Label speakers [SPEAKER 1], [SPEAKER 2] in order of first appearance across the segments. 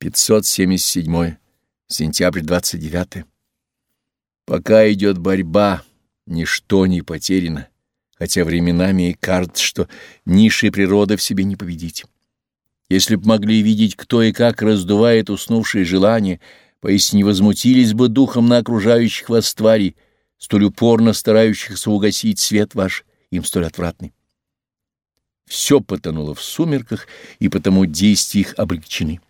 [SPEAKER 1] 577. Сентябрь 29. Пока идет борьба, ничто не потеряно, хотя временами и кажется, что низшей природы в себе не победить. Если б могли видеть, кто и как раздувает уснувшие желания, поистине возмутились бы духом на окружающих вас тварей, столь упорно старающихся угасить свет ваш, им столь отвратный. Все потонуло в сумерках, и потому действия их облегчены.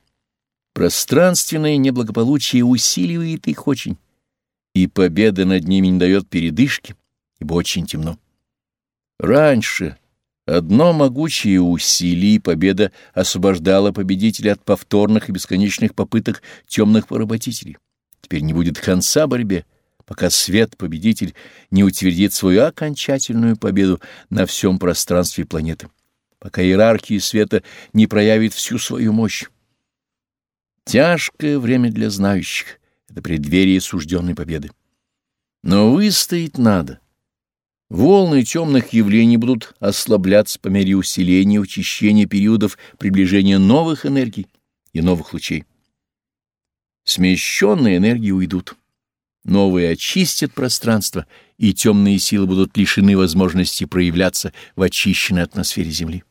[SPEAKER 1] Пространственное неблагополучие усиливает их очень, и победа над ними не дает передышки, ибо очень темно. Раньше одно могучее усилие и победа освобождала победителя от повторных и бесконечных попыток темных поработителей. Теперь не будет конца борьбе, пока свет-победитель не утвердит свою окончательную победу на всем пространстве планеты, пока иерархия света не проявит всю свою мощь. Тяжкое время для знающих — это преддверие сужденной победы. Но выстоять надо. Волны темных явлений будут ослабляться по мере усиления и учащения периодов приближения новых энергий и новых лучей. Смещенные энергии уйдут. Новые очистят пространство, и темные силы будут лишены возможности проявляться в очищенной атмосфере Земли.